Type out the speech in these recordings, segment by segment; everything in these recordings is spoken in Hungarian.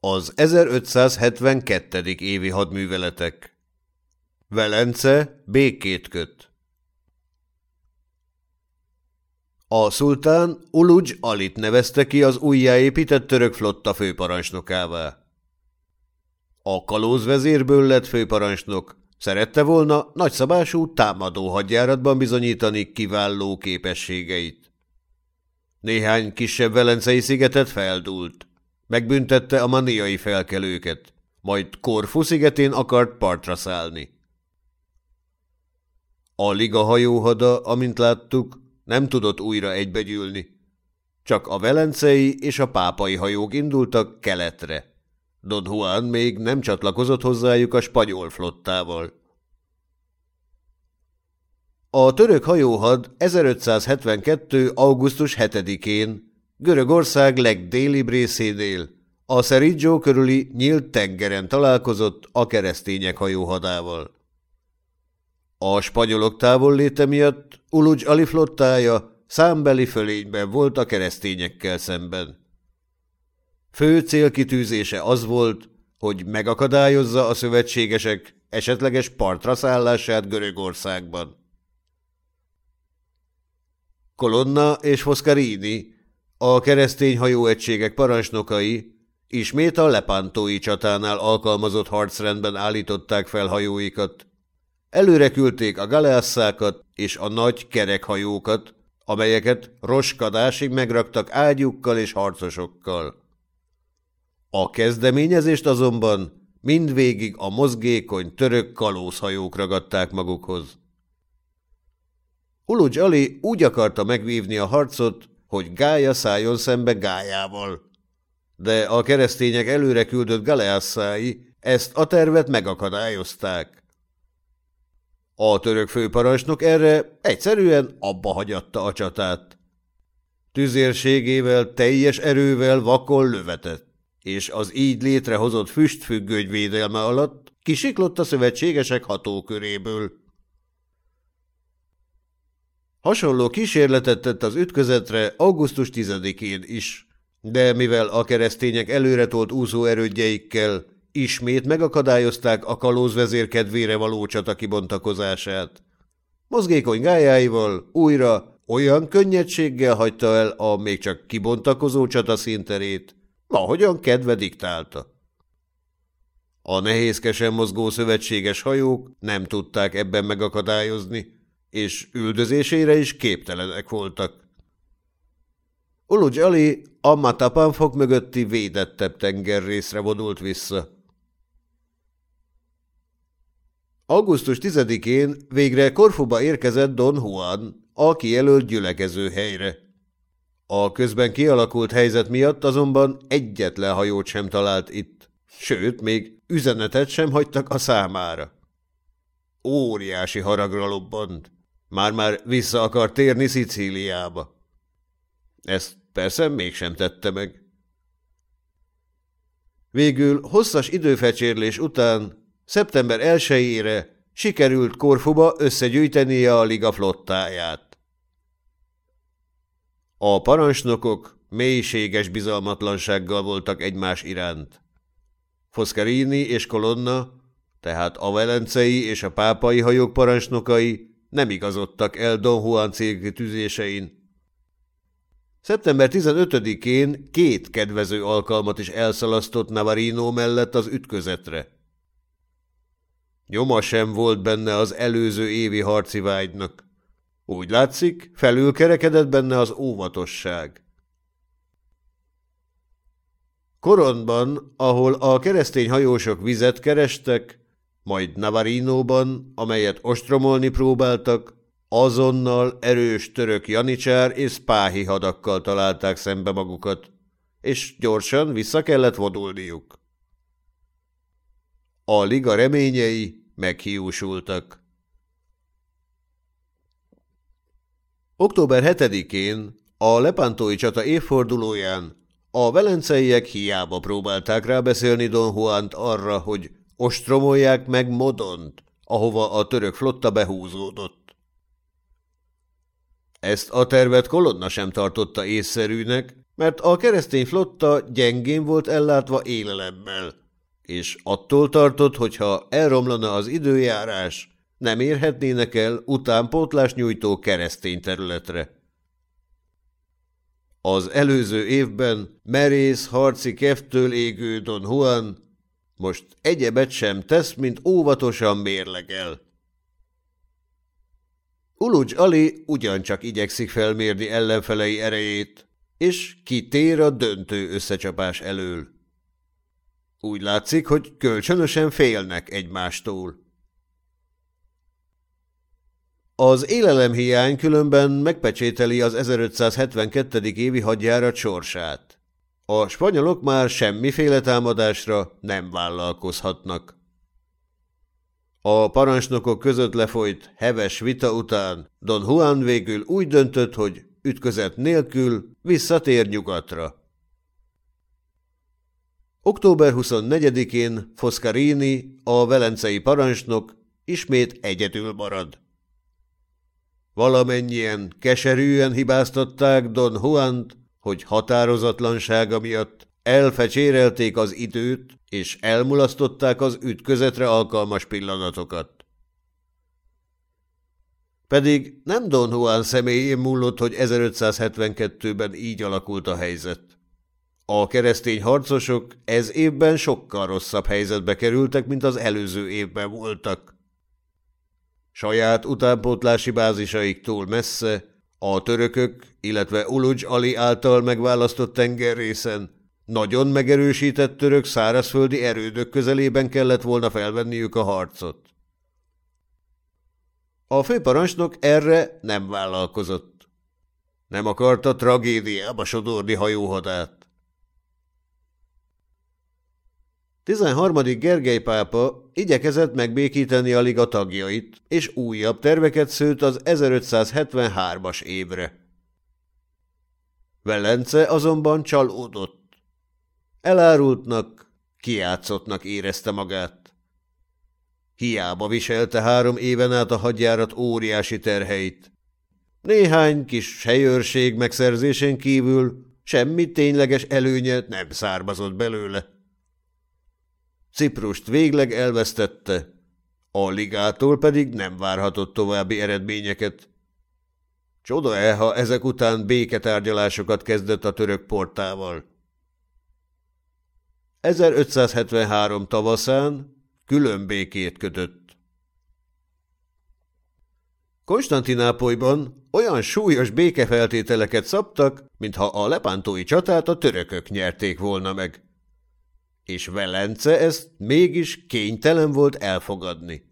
Az 1572. évi hadműveletek Velence békét köt A szultán Uluj Alit nevezte ki az újjáépített török flotta főparancsnokává. A kalózvezérből lett főparancsnok, szerette volna nagyszabású támadó hadjáratban bizonyítani kiváló képességeit. Néhány kisebb velencei szigetet feldúlt. Megbüntette a maniai felkelőket, majd Korfu szigetén akart partra szállni. A liga hajóhada, amint láttuk, nem tudott újra egybegyűlni. Csak a velencei és a pápai hajók indultak keletre. Don Juan még nem csatlakozott hozzájuk a spanyol flottával. A török hajóhad 1572. augusztus 7-én Görögország legdélibb részénél, a Seriggio körüli nyílt tengeren találkozott a keresztények hajóhadával. A spanyolok távolléte miatt Uluj Ali flottája számbeli fölényben volt a keresztényekkel szemben. Fő célkitűzése az volt, hogy megakadályozza a szövetségesek esetleges partra szállását Görögországban. Kolonna és Foscarini a keresztény hajóegységek parancsnokai ismét a lepántói csatánál alkalmazott harcrendben állították fel hajóikat. Előre küldték a galeasszákat és a nagy kerekhajókat, amelyeket roskadásig megraktak ágyukkal és harcosokkal. A kezdeményezést azonban mindvégig a mozgékony török kalózhajók ragadták magukhoz. Uluj Ali úgy akarta megvívni a harcot, hogy Gája szálljon szembe Gájával. De a keresztények előre küldött galeasszái ezt a tervet megakadályozták. A török főparancsnok erre egyszerűen abba hagyatta a csatát. Tüzérségével, teljes erővel vakon lövetett, és az így létrehozott füstfüggőgy védelme alatt kisiklott a szövetségesek hatóköréből. Hasonló kísérletet tett az ütközetre augusztus 10-én is, de mivel a keresztények előretolt úszóerődjeikkel ismét megakadályozták a kalózvezér kedvére való csata kibontakozását. Mozgékony gályáival újra olyan könnyedséggel hagyta el a még csak kibontakozó csata színterét, ahogyan kedve diktálta. A nehézkesen mozgó szövetséges hajók nem tudták ebben megakadályozni, és üldözésére is képtelenek voltak. Uluj Ali a Matapanfok mögötti védettebb tengerrészre vonult vissza. Augusztus 10-én végre Korfuba érkezett Don Juan, a kijelölt gyülekező helyre. A közben kialakult helyzet miatt azonban egyetlen hajót sem talált itt, sőt, még üzenetet sem hagytak a számára. Óriási haragra lobbant. Már-már vissza akar térni Szicíliába. Ezt persze mégsem tette meg. Végül hosszas időfecsérlés után szeptember 1-ére sikerült Korfuba összegyűjtenie a liga flottáját. A parancsnokok mélységes bizalmatlansággal voltak egymás iránt. Foscarini és Kolonna, tehát a velencei és a pápai hajók parancsnokai nem igazodtak el Don Juan célkitűzésein. Szeptember 15-én két kedvező alkalmat is elszalasztott Navarino mellett az ütközetre. Nyoma sem volt benne az előző évi harci vágynak. Úgy látszik, felülkerekedett benne az óvatosság. Koronban, ahol a keresztény hajósok vizet kerestek, majd Navarinóban, amelyet ostromolni próbáltak, azonnal erős török janicsár és spáhi hadakkal találták szembe magukat, és gyorsan vissza kellett vodulniuk. A liga reményei meghiúsultak. Október 7-én, a Lepántói csata évfordulóján a velenceiek hiába próbálták rábeszélni Don Juant arra, hogy ostromolják meg Modont, ahova a török flotta behúzódott. Ezt a tervet kolonna sem tartotta észszerűnek, mert a keresztény flotta gyengén volt ellátva élelemmel, és attól tartott, hogyha elromlana az időjárás, nem érhetnének el utánpótlás nyújtó keresztény területre. Az előző évben merész harci keftől égő Don Juan most egyebet sem tesz, mint óvatosan mérlegel. Ulucs Ali ugyancsak igyekszik felmérni ellenfelei erejét, és kitér a döntő összecsapás elől. Úgy látszik, hogy kölcsönösen félnek egymástól. Az élelemhiány különben megpecsételi az 1572. évi hadjárat sorsát. A spanyolok már semmiféle támadásra nem vállalkozhatnak. A parancsnokok között lefolyt heves vita után Don Juan végül úgy döntött, hogy ütközet nélkül visszatér nyugatra. Október 24-én Foscarini, a velencei parancsnok ismét egyedül marad. Valamennyien keserűen hibáztatták Don Juant, hogy határozatlansága miatt elfecsérelték az időt, és elmulasztották az ütközetre alkalmas pillanatokat. Pedig nem Don Juan személyén múlott, hogy 1572-ben így alakult a helyzet. A keresztény harcosok ez évben sokkal rosszabb helyzetbe kerültek, mint az előző évben voltak. Saját utánpótlási bázisaiktól messze, a törökök, illetve Uluj Ali által megválasztott tengerrészen nagyon megerősített török szárazföldi erődök közelében kellett volna felvenniük a harcot. A főparancsnok erre nem vállalkozott. Nem akarta tragédiába sodorni hajóhadát. 13. Gergely pápa igyekezett megbékíteni a liga tagjait, és újabb terveket szőtt az 1573-as évre. Velence azonban csalódott. Elárultnak, kiátszottnak érezte magát. Hiába viselte három éven át a hadjárat óriási terheit. Néhány kis helyőrség megszerzésén kívül semmi tényleges előnye nem származott belőle. Ciprust végleg elvesztette, a ligától pedig nem várhatott további eredményeket. Csoda-e, ha ezek után béketárgyalásokat kezdett a török portával. 1573 tavaszán külön békét kötött. Konstantinápolyban olyan súlyos békefeltételeket szabtak, mintha a lepántói csatát a törökök nyerték volna meg és Velence ezt mégis kénytelen volt elfogadni.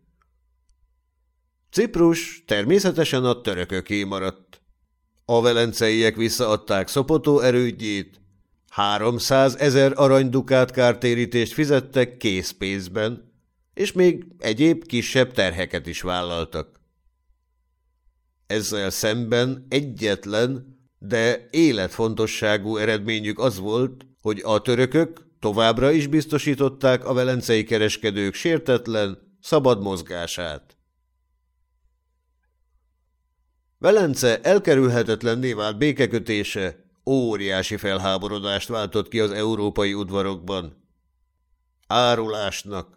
Ciprus természetesen a törököké maradt. A velenceiek visszaadták Szopotó erődjét, 300 ezer aranydukát kártérítést fizettek készpénzben, és még egyéb kisebb terheket is vállaltak. Ezzel szemben egyetlen, de életfontosságú eredményük az volt, hogy a törökök Továbbra is biztosították a velencei kereskedők sértetlen, szabad mozgását. Velence elkerülhetetlenné vált békekötése óriási felháborodást váltott ki az európai udvarokban. Árulásnak,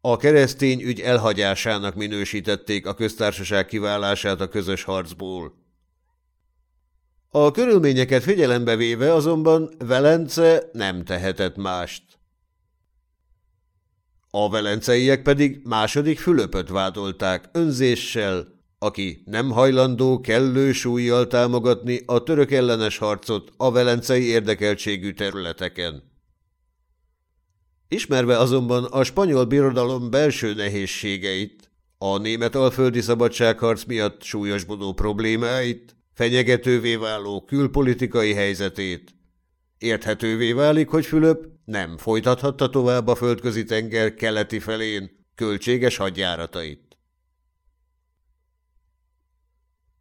a keresztény ügy elhagyásának minősítették a köztársaság kiválását a közös harcból. A körülményeket figyelembe véve azonban Velence nem tehetett mást. A velenceiek pedig második Fülöpöt vádolták önzéssel, aki nem hajlandó kellő súlyjal támogatni a török ellenes harcot a velencei érdekeltségű területeken. Ismerve azonban a spanyol birodalom belső nehézségeit, a német alföldi szabadságharc miatt súlyosbodó problémáit, fenyegetővé váló külpolitikai helyzetét. Érthetővé válik, hogy Fülöp nem folytathatta tovább a földközi tenger keleti felén költséges hadjáratait.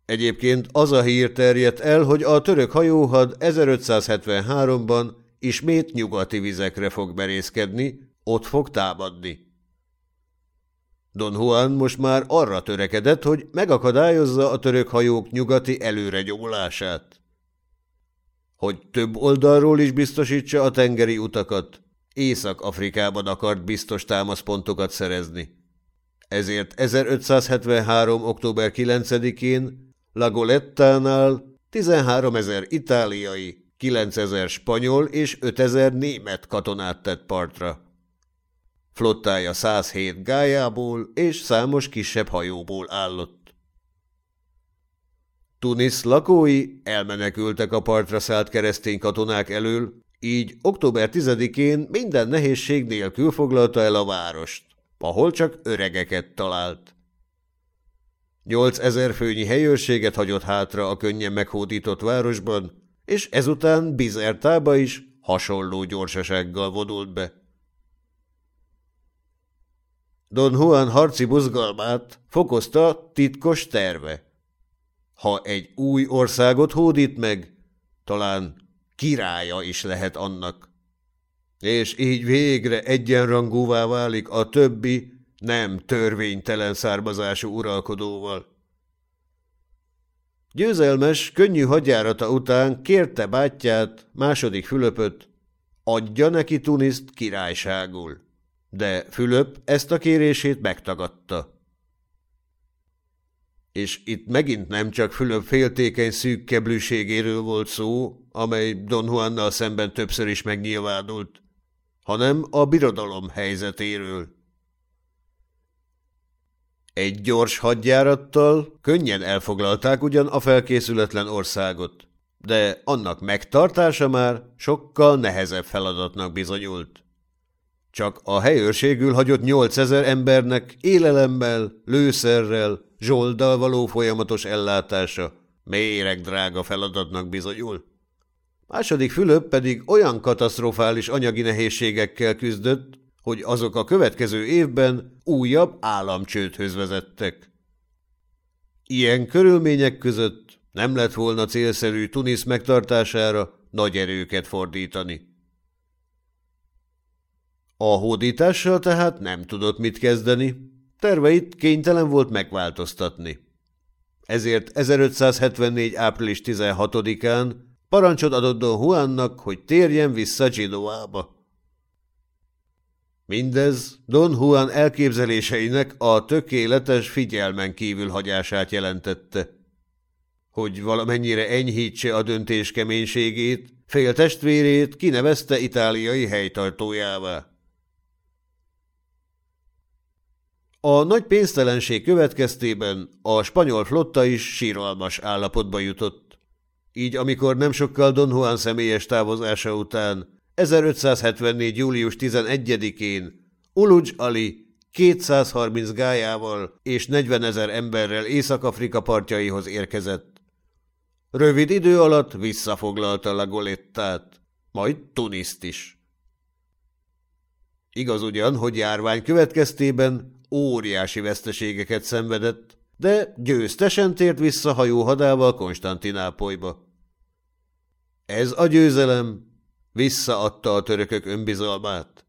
Egyébként az a hír terjedt el, hogy a török hajóhad 1573-ban ismét nyugati vizekre fog merészkedni, ott fog támadni. Don Juan most már arra törekedett, hogy megakadályozza a török hajók nyugati előre gyomulását. hogy több oldalról is biztosítsa a tengeri utakat, Észak-Afrikában akart biztos támaszpontokat szerezni. Ezért 1573. október 9-én Lagolettánál 13 ezer itáliai, 9 ezer spanyol és 5 ezer német katonát tett partra. Flottája 107 gájából és számos kisebb hajóból állott. Tunis lakói elmenekültek a partra szállt keresztény katonák elől, így október 10-én minden nehézség nélkül foglalta el a várost, ahol csak öregeket talált. Nyolc ezer főnyi helyőrséget hagyott hátra a könnyen meghódított városban, és ezután Bizertába is hasonló gyorsasággal vodult be. Don Juan harci buzgalmát fokozta titkos terve. Ha egy új országot hódít meg, talán királya is lehet annak. És így végre egyenrangúvá válik a többi, nem törvénytelen származású uralkodóval. Győzelmes, könnyű hadjárata után kérte bátyját, második Fülöpöt, adja neki Tuniszt királyságul. De Fülöp ezt a kérését megtagadta. És itt megint nem csak Fülöp féltékeny szűkkeblűségéről volt szó, amely Don Juannal szemben többször is megnyilvánult, hanem a birodalom helyzetéről. Egy gyors hadjárattal könnyen elfoglalták ugyan a felkészületlen országot, de annak megtartása már sokkal nehezebb feladatnak bizonyult. Csak a helyőrségül hagyott 8000 embernek élelemmel, lőszerrel, zsolddal való folyamatos ellátása méreg drága feladatnak bizonyul. Második Fülöp pedig olyan katasztrofális anyagi nehézségekkel küzdött, hogy azok a következő évben újabb államcsődhöz vezettek. Ilyen körülmények között nem lett volna célszerű Tunis megtartására nagy erőket fordítani. A hódítással tehát nem tudott mit kezdeni, terveit kénytelen volt megváltoztatni. Ezért 1574. április 16-án parancsot adott Don Juannak, hogy térjen vissza Genoába. Mindez Don Juan elképzeléseinek a tökéletes figyelmen kívül hagyását jelentette. Hogy valamennyire enyhítse a döntés keménységét, fél testvérét kinevezte itáliai helytartójává. A nagy pénztelenség következtében a spanyol flotta is síralmas állapotba jutott. Így amikor nem sokkal Don Juan személyes távozása után 1574. július 11-én Uluj Ali 230 gájával és 40 ezer emberrel Észak-Afrika partjaihoz érkezett. Rövid idő alatt visszafoglalta Lagolettát, majd Tuniszt is. Igaz ugyan, hogy járvány következtében óriási veszteségeket szenvedett, de győztesen tért vissza hajóhadával Konstantinápolyba. Ez a győzelem Visszaadta a törökök önbizalmát.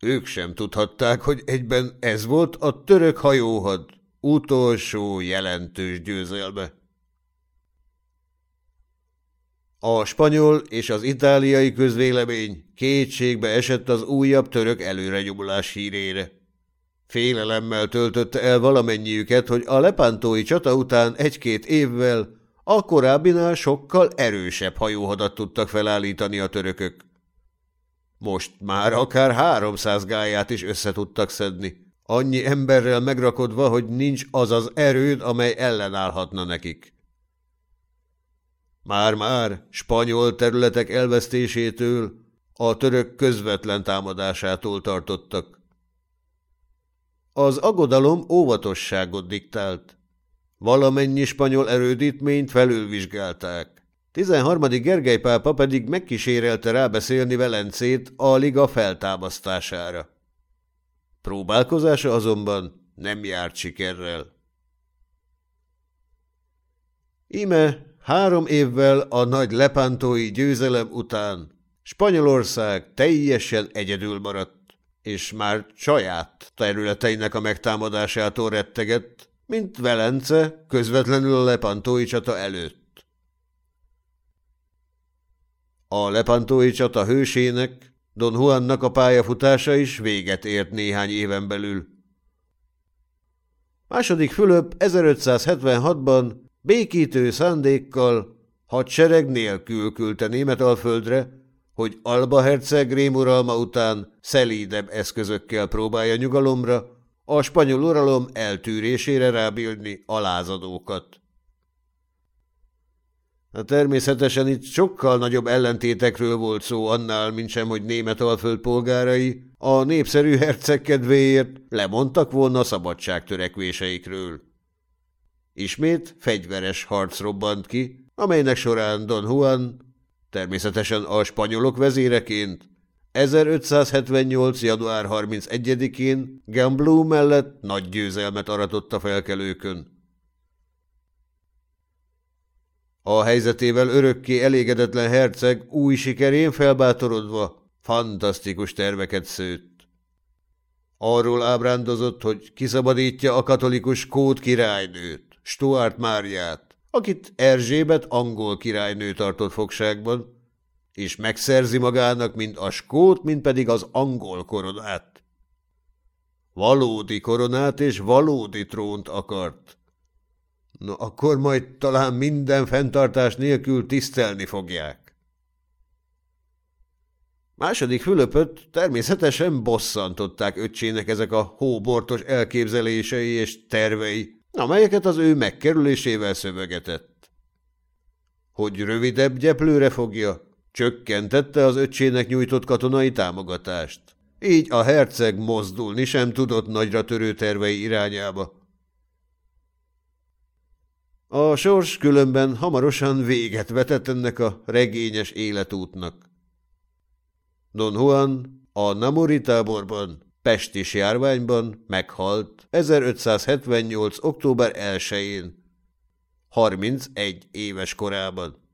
Ők sem tudhatták, hogy egyben ez volt a török hajóhad utolsó jelentős győzelme. A spanyol és az itáliai közvélemény kétségbe esett az újabb török előrenyomulás hírére. Félelemmel töltötte el valamennyiüket, hogy a lepántói csata után egy-két évvel a korábbinál sokkal erősebb hajóhadat tudtak felállítani a törökök. Most már akár háromszáz gáját is össze tudtak szedni, annyi emberrel megrakodva, hogy nincs az az erőd, amely ellenállhatna nekik. Már-már spanyol területek elvesztésétől, a török közvetlen támadásától tartottak. Az agodalom óvatosságot diktált. Valamennyi spanyol erődítményt felülvizsgálták. 13. Gergely pápa pedig megkísérelte rábeszélni Velencét a liga feltámasztására. Próbálkozása azonban nem járt sikerrel. Ime három évvel a nagy lepántói győzelem után Spanyolország teljesen egyedül maradt, és már saját területeinek a megtámadásától rettegett, mint Velence közvetlenül a lepantói csata előtt. A lepantói csata hősének, Don Juannak a pályafutása is véget ért néhány éven belül. Második Fülöp 1576-ban békítő szándékkal hadsereg nélkül küldte Németalföldre, hogy Alba herceg rémuralma után szelídebb eszközökkel próbálja nyugalomra, a spanyol uralom eltűrésére rábírni a lázadókat. Természetesen itt sokkal nagyobb ellentétekről volt szó annál, mint sem, hogy német alföld polgárai a népszerű herceg kedvéért lemondtak volna a szabadság törekvéseikről. Ismét fegyveres harc robbant ki, amelynek során Don Juan, természetesen a spanyolok vezéreként, 1578. január 31-én Gambló mellett nagy győzelmet aratott a felkelőkön. A helyzetével örökké elégedetlen herceg új sikerén felbátorodva fantasztikus terveket szőtt. Arról ábrándozott, hogy kiszabadítja a katolikus kód királynőt, Stuart Máriát, akit Erzsébet angol királynő tartott fogságban, és megszerzi magának mind a skót, mind pedig az angol koronát. Valódi koronát és valódi trónt akart. No, akkor majd talán minden fenntartás nélkül tisztelni fogják. Második Fülöpöt természetesen bosszantották öccsének ezek a hóbortos elképzelései és tervei, amelyeket az ő megkerülésével szövegetett. Hogy rövidebb gyeplőre fogja, csökkentette az öccsének nyújtott katonai támogatást. Így a herceg mozdulni sem tudott nagyra törő tervei irányába. A sors különben hamarosan véget vetett ennek a regényes életútnak. Don Juan a Namori táborban, pestis járványban meghalt 1578. október 1-én, 31 éves korában.